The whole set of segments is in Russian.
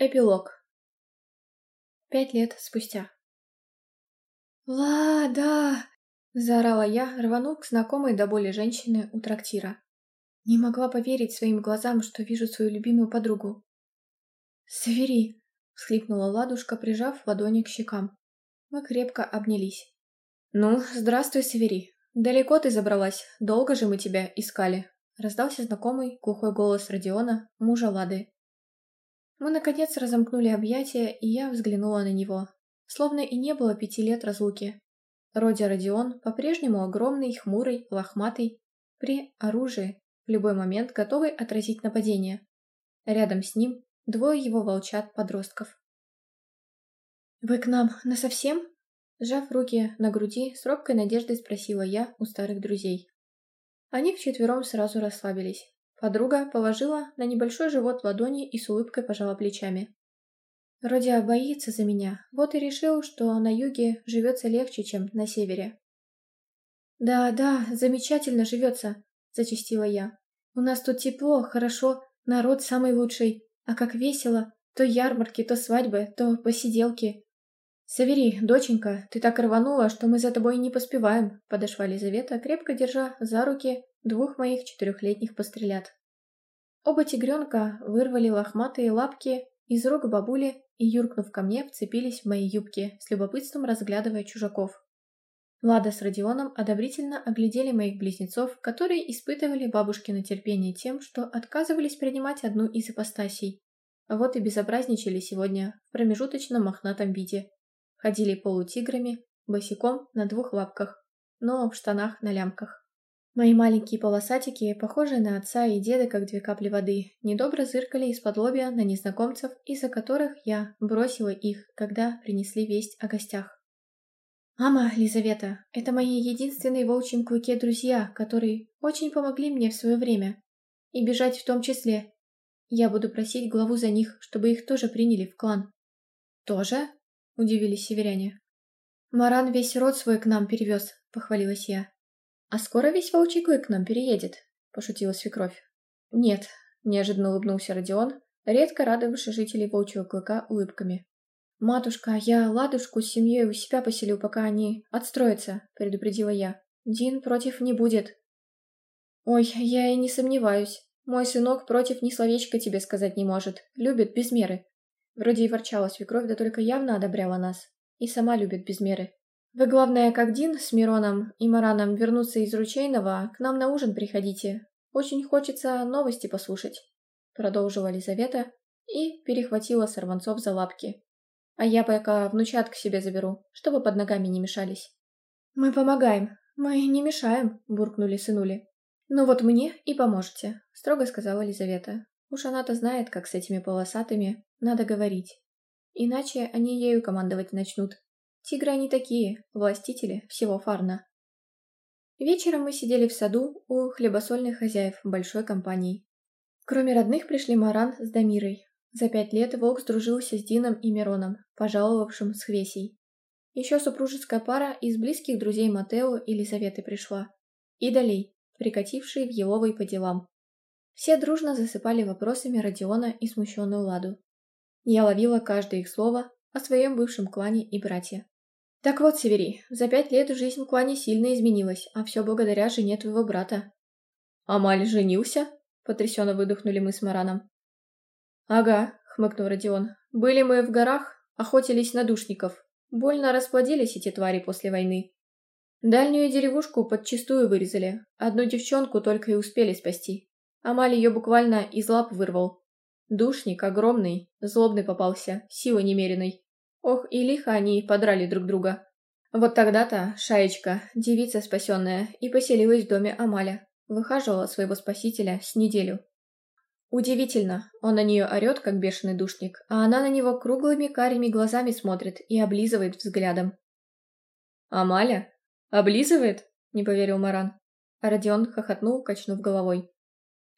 Эпилог. Пять лет спустя. «Лада!» – заорала я, рванув к знакомой до боли женщины у трактира. Не могла поверить своим глазам, что вижу свою любимую подругу. «Свери!» – всхлипнула Ладушка, прижав ладони к щекам. Мы крепко обнялись. «Ну, здравствуй, Свери. Далеко ты забралась, долго же мы тебя искали!» – раздался знакомый глухой голос Родиона, мужа Лады. Мы, наконец, разомкнули объятия, и я взглянула на него. Словно и не было пяти лет разлуки. Родя Родион по-прежнему огромный, хмурый, лохматый, при оружии, в любой момент готовый отразить нападение. Рядом с ним двое его волчат-подростков. «Вы к нам насовсем?» Сжав руки на груди, с робкой надеждой спросила я у старых друзей. Они вчетвером сразу расслабились. Подруга положила на небольшой живот ладони и с улыбкой пожала плечами. Родя боится за меня, вот и решил, что на юге живется легче, чем на севере. «Да, да, замечательно живется», – зачастила я. «У нас тут тепло, хорошо, народ самый лучший, а как весело, то ярмарки, то свадьбы, то посиделки». «Савери, доченька, ты так рванула, что мы за тобой не поспеваем», – подошла Лизавета, крепко держа за руки двух моих четырехлетних пострелят. Оба тигренка вырвали лохматые лапки из рук бабули и, юркнув ко мне, вцепились в мои юбки, с любопытством разглядывая чужаков. Лада с Родионом одобрительно оглядели моих близнецов, которые испытывали бабушкино терпение тем, что отказывались принимать одну из ипостасей. А вот и безобразничали сегодня в промежуточном мохнатом виде. Ходили полутиграми, босиком на двух лапках, но в штанах на лямках. Мои маленькие полосатики, похожие на отца и деда, как две капли воды, недобро зыркали из-под лобья на незнакомцев, из-за которых я бросила их, когда принесли весть о гостях. «Мама, Лизавета, это мои единственные в волчьем клыке друзья, которые очень помогли мне в свое время. И бежать в том числе. Я буду просить главу за них, чтобы их тоже приняли в клан». «Тоже?» – удивились северяне. «Маран весь род свой к нам перевез», – похвалилась я. «А скоро весь волчий клык к нам переедет?» – пошутила свекровь. «Нет», – неожиданно улыбнулся Родион, редко радовавший жителей волчьего клыка улыбками. «Матушка, я ладушку с семьей у себя поселю, пока они отстроятся», – предупредила я. «Дин против не будет». «Ой, я и не сомневаюсь. Мой сынок против ни словечка тебе сказать не может. Любит без меры». Вроде и ворчала свекровь, да только явно одобряла нас. И сама любит без меры. Вы, главное, как Дин с Мироном и Мараном вернуться из Ручейного, к нам на ужин приходите. Очень хочется новости послушать», — продолжила Лизавета и перехватила сорванцов за лапки. «А я пока внучат к себе заберу, чтобы под ногами не мешались». «Мы помогаем, мы не мешаем», — буркнули сынули. «Ну вот мне и поможете», — строго сказала Лизавета. «Уж она-то знает, как с этими полосатыми надо говорить. Иначе они ею командовать начнут». Тигры они такие, властители всего Фарна. Вечером мы сидели в саду у хлебосольных хозяев большой компании. Кроме родных пришли Маран с Дамирой. За пять лет волк сдружился с Дином и Мироном, пожаловавшим с Хвесей. Еще супружеская пара из близких друзей Матео и Лизаветы пришла. И Далей, прикатившие в Еловой по делам. Все дружно засыпали вопросами Родиона и смущенную Ладу. Я ловила каждое их слово, о своем бывшем клане и брате. Так вот, Севери, за пять лет жизнь Клани сильно изменилась, а все благодаря жене твоего брата. Амаль женился? Потрясенно выдохнули мы с Мараном. Ага, хмыкнул Родион. Были мы в горах, охотились на душников. Больно расплодились эти твари после войны. Дальнюю деревушку подчистую вырезали, одну девчонку только и успели спасти. Амаль ее буквально из лап вырвал. Душник огромный, злобный попался, силы немеренной. Ох, и лихо они подрали друг друга. Вот тогда-то Шаечка, девица спасенная, и поселилась в доме Амаля. Выхаживала своего спасителя с неделю. Удивительно, он на нее орет, как бешеный душник, а она на него круглыми карими глазами смотрит и облизывает взглядом. «Амаля? Облизывает?» – не поверил Маран. А Родион хохотнул, качнув головой.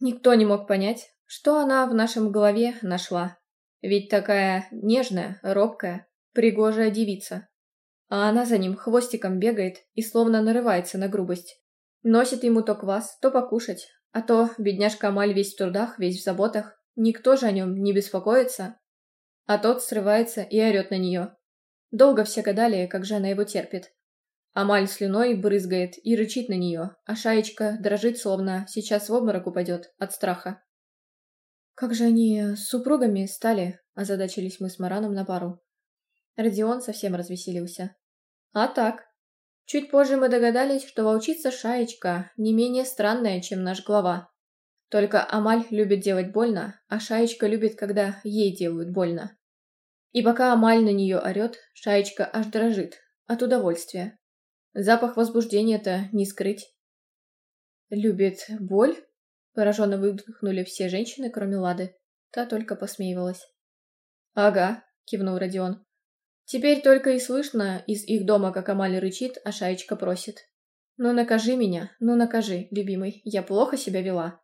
Никто не мог понять, что она в нашем голове нашла. Ведь такая нежная, робкая, Пригожая девица. А она за ним хвостиком бегает и словно нарывается на грубость. Носит ему то квас, то покушать. А то бедняжка Амаль весь в трудах, весь в заботах. Никто же о нем не беспокоится. А тот срывается и орет на нее. Долго все гадали, как же она его терпит. Амаль слюной брызгает и рычит на нее, а шаечка дрожит, словно сейчас в обморок упадет от страха. «Как же они с супругами стали?» – озадачились мы с Мараном на пару. Родион совсем развеселился. А так. Чуть позже мы догадались, что волчица Шаечка не менее странная, чем наш глава. Только Амаль любит делать больно, а Шаечка любит, когда ей делают больно. И пока Амаль на нее орет, Шаечка аж дрожит от удовольствия. Запах возбуждения-то не скрыть. «Любит боль?» – пораженно выдохнули все женщины, кроме Лады. Та только посмеивалась. «Ага», – кивнул Родион. Теперь только и слышно из их дома, как Амаль рычит, а Шаечка просит. «Ну накажи меня, ну накажи, любимый, я плохо себя вела».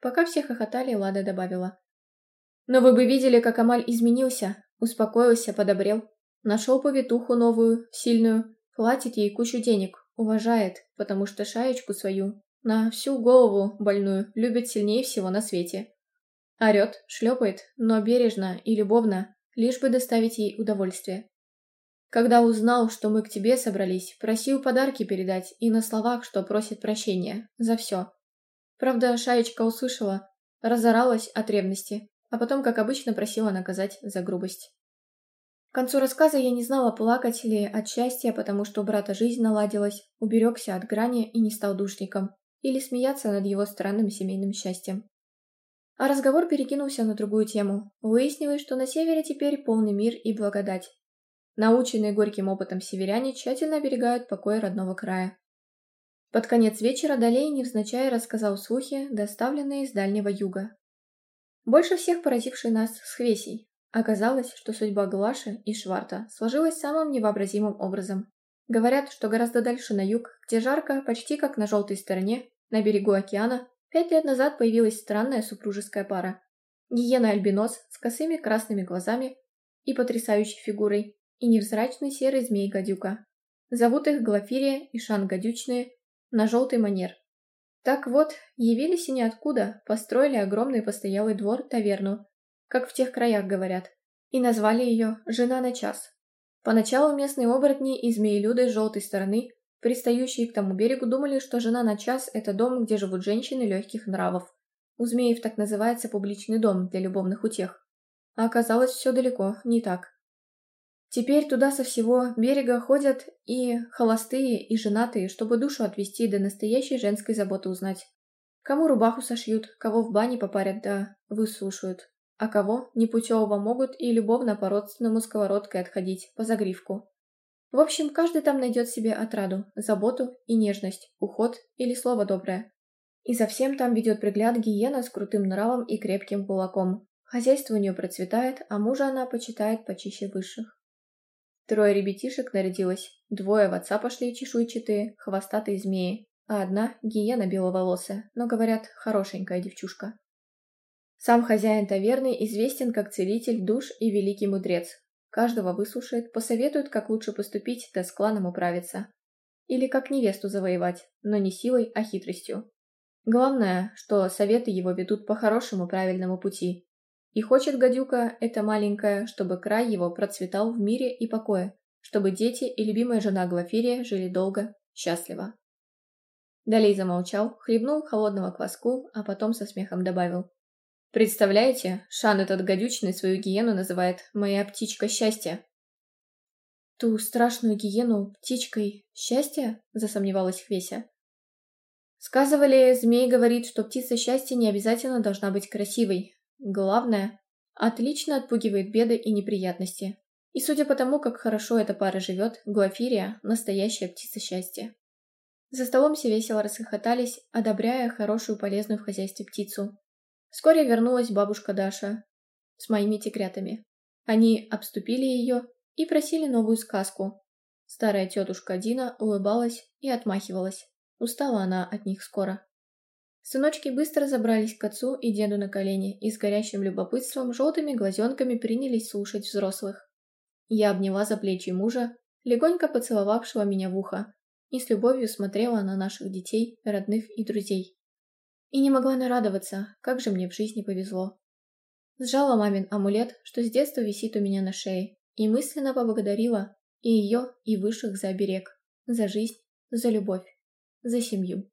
Пока все хохотали, Лада добавила. «Но вы бы видели, как Амаль изменился, успокоился, подобрел. Нашел повитуху новую, сильную, платит ей кучу денег, уважает, потому что шаечку свою на всю голову больную любит сильнее всего на свете. Орет, шлепает, но бережно и любовно, лишь бы доставить ей удовольствие. Когда узнал, что мы к тебе собрались, просил подарки передать и на словах, что просит прощения за все. Правда, Шаечка услышала, разоралась от ревности, а потом, как обычно, просила наказать за грубость. К концу рассказа я не знала, плакать ли от счастья, потому что у брата жизнь наладилась, уберегся от грани и не стал душником, или смеяться над его странным семейным счастьем. А разговор перекинулся на другую тему. Выяснилось, что на севере теперь полный мир и благодать. Наученные горьким опытом северяне тщательно оберегают покой родного края. Под конец вечера Долей невзначай рассказал слухи, доставленные из Дальнего Юга. Больше всех поразивший нас с Хвесей. Оказалось, что судьба Глаши и Шварта сложилась самым невообразимым образом. Говорят, что гораздо дальше на юг, где жарко, почти как на желтой стороне, на берегу океана, Пять лет назад появилась странная супружеская пара. Гиена-альбинос с косыми красными глазами и потрясающей фигурой, и невзрачный серый змей-гадюка. Зовут их Глафирия и Шан Гадючные на желтый манер. Так вот, явились и ниоткуда, построили огромный постоялый двор, таверну, как в тех краях говорят, и назвали ее «Жена на час». Поначалу местные оборотни и змеелюды с желтой стороны Пристающие к тому берегу думали, что жена на час – это дом, где живут женщины легких нравов. У змеев так называется публичный дом для любовных утех. А оказалось все далеко не так. Теперь туда со всего берега ходят и холостые, и женатые, чтобы душу отвести до настоящей женской заботы узнать. Кому рубаху сошьют, кого в бане попарят да высушают, а кого непутевого могут и любовно по-родственному сковородкой отходить по загривку. В общем, каждый там найдет себе отраду, заботу и нежность, уход или слово доброе. И за всем там ведет пригляд гиена с крутым нравом и крепким кулаком. Хозяйство у нее процветает, а мужа она почитает почище высших. Трое ребятишек нарядилось, двое в отца пошли чешуйчатые, хвостатые змеи, а одна – гиена беловолосая, но, говорят, хорошенькая девчушка. Сам хозяин таверны известен как целитель душ и великий мудрец, Каждого выслушает, посоветует, как лучше поступить, да с кланом управиться. Или как невесту завоевать, но не силой, а хитростью. Главное, что советы его ведут по хорошему правильному пути. И хочет гадюка, это маленькая, чтобы край его процветал в мире и покое, чтобы дети и любимая жена Глафирия жили долго, счастливо. Далей замолчал, хлебнул холодного кваску, а потом со смехом добавил. Представляете, Шан этот гадючный свою гиену называет «моя птичка счастья». «Ту страшную гиену птичкой счастья?» – засомневалась Хвеся. Сказывали, змей говорит, что птица счастья не обязательно должна быть красивой. Главное, отлично отпугивает беды и неприятности. И судя по тому, как хорошо эта пара живет, Глафирия – настоящая птица счастья. За столом все весело расхохотались, одобряя хорошую полезную в хозяйстве птицу. Вскоре вернулась бабушка Даша с моими тигрятами. Они обступили ее и просили новую сказку. Старая тетушка Дина улыбалась и отмахивалась. Устала она от них скоро. Сыночки быстро забрались к отцу и деду на колени и с горящим любопытством желтыми глазенками принялись слушать взрослых. Я обняла за плечи мужа, легонько поцеловавшего меня в ухо, и с любовью смотрела на наших детей, родных и друзей. И не могла нарадоваться, как же мне в жизни повезло. Сжала мамин амулет, что с детства висит у меня на шее, и мысленно поблагодарила и ее, и высших за оберег, за жизнь, за любовь, за семью.